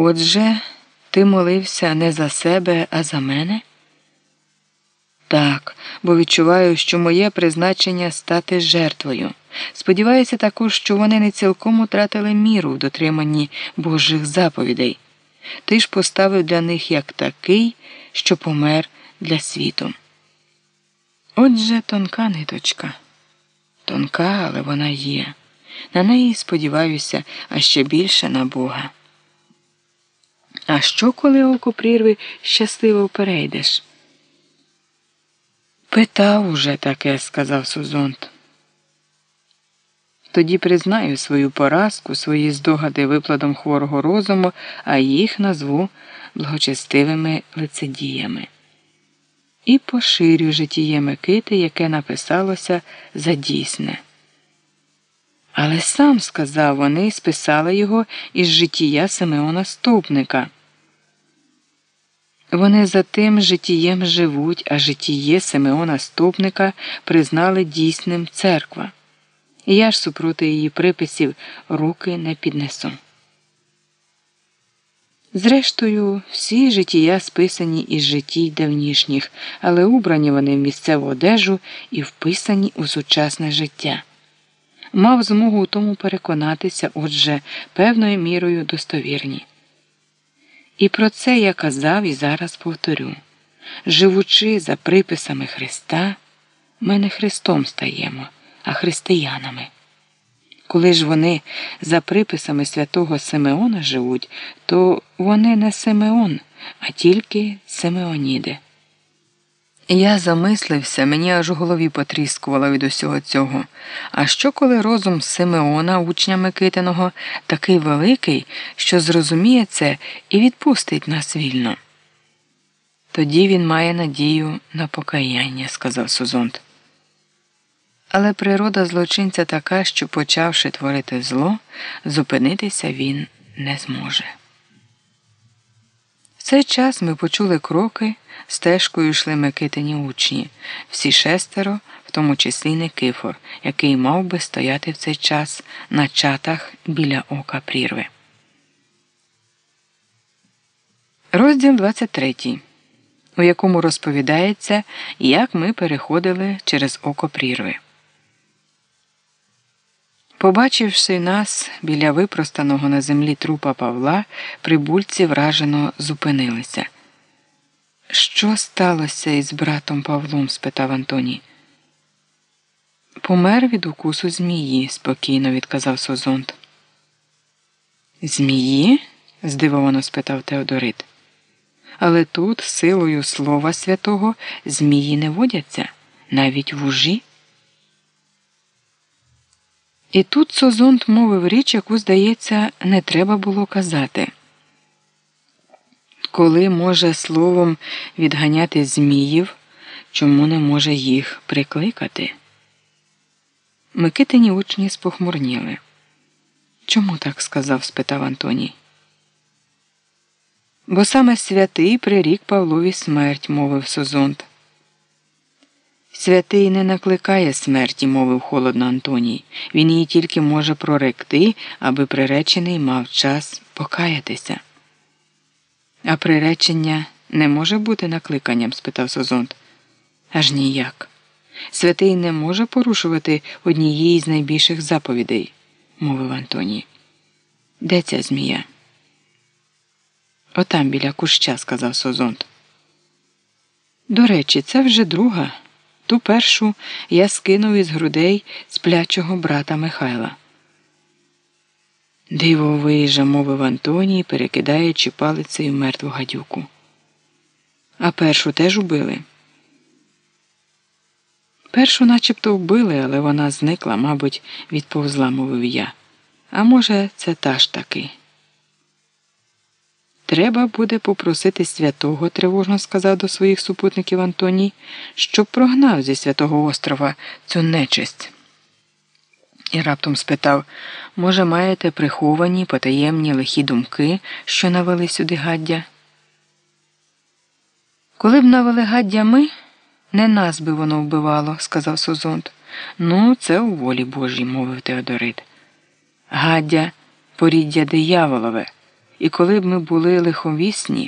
Отже, ти молився не за себе, а за мене? Так, бо відчуваю, що моє призначення стати жертвою. Сподіваюся також, що вони не цілком утратили міру в дотриманні Божих заповідей. Ти ж поставив для них як такий, що помер для світу. Отже, тонка ниточка. Тонка, але вона є. На неї сподіваюся, а ще більше на Бога. А що, коли око прірви щасливо перейдеш? Питав уже таке, сказав Сузонт. Тоді признаю свою поразку, свої здогади випладом хворого розуму, а їх назву благочестивими лицедіями. І поширю житіє Микити, яке написалося за дійсне. Але сам сказав, вони списали його із життя Симеона Ступника. Вони за тим житієм живуть, а житіє Симеона Ступника признали дійсним церква. Я ж супроти її приписів руки не піднесу. Зрештою, всі життя списані із життій давнішніх, але убрані вони в місцеву одежу і вписані у сучасне життя. Мав змогу у тому переконатися, отже, певною мірою достовірні. І про це я казав і зараз повторю живучи за приписами Христа, ми не Христом стаємо, а християнами. Коли ж вони за приписами святого Симеона живуть, то вони не Симеон, а тільки Симеоніди. Я замислився, мені аж у голові потріскувало від усього цього. А що, коли розум Симеона, учня Микитиного, такий великий, що зрозуміє це і відпустить нас вільно? Тоді він має надію на покаяння, сказав Сузонт. Але природа злочинця така, що, почавши творити зло, зупинитися він не зможе. Цей час ми почули кроки, стежкою йшли Микитині учні, всі шестеро, в тому числі Никифор, який мав би стояти в цей час на чатах біля ока прірви. Розділ 23, у якому розповідається, як ми переходили через око прірви. Побачивши нас біля випростаного на землі трупа Павла, прибульці вражено зупинилися. Що сталося із братом Павлом? спитав Антоній. Помер від укусу змії, спокійно відказав Созонт. Змії? здивовано спитав Теодорит. Але тут, силою Слова Святого, змії не водяться, навіть вужі. І тут Созонт мовив річ, яку, здається, не треба було казати. Коли може словом відганяти зміїв, чому не може їх прикликати? Микитині учні спохмурніли. Чому так сказав? спитав Антоній. Бо саме святий прирік Павлові смерть, мовив Созонт. Святий не накликає смерті, мовив холодно Антоній. Він її тільки може проректи, аби приречений мав час покаятися. А приречення не може бути накликанням? спитав Созонт. Аж ніяк. Святий не може порушувати однієї з найбільших заповідей, мовив Антоній. Де ця змія? Отам біля куща, сказав Созонт. До речі, це вже друга. Ту першу я скинув із грудей сплячого брата Михайла. Диво Дивовижа, мовив Антоній, перекидаючи палицею мертву гадюку. А першу теж убили. Першу начебто вбили, але вона зникла, мабуть, відповзла, мовив я. А може, це та ж таки. Треба буде попросити святого, тривожно сказав до своїх супутників Антоній, щоб прогнав зі святого острова цю нечисть. І раптом спитав може, маєте приховані потаємні лихі думки, що навели сюди гаддя? Коли б навели гаддя ми, не нас би воно вбивало, сказав Созонт. Ну, це у волі Божій, мовив Теодорит. Гаддя поріддя дияволове І коли б ми були лиховісні,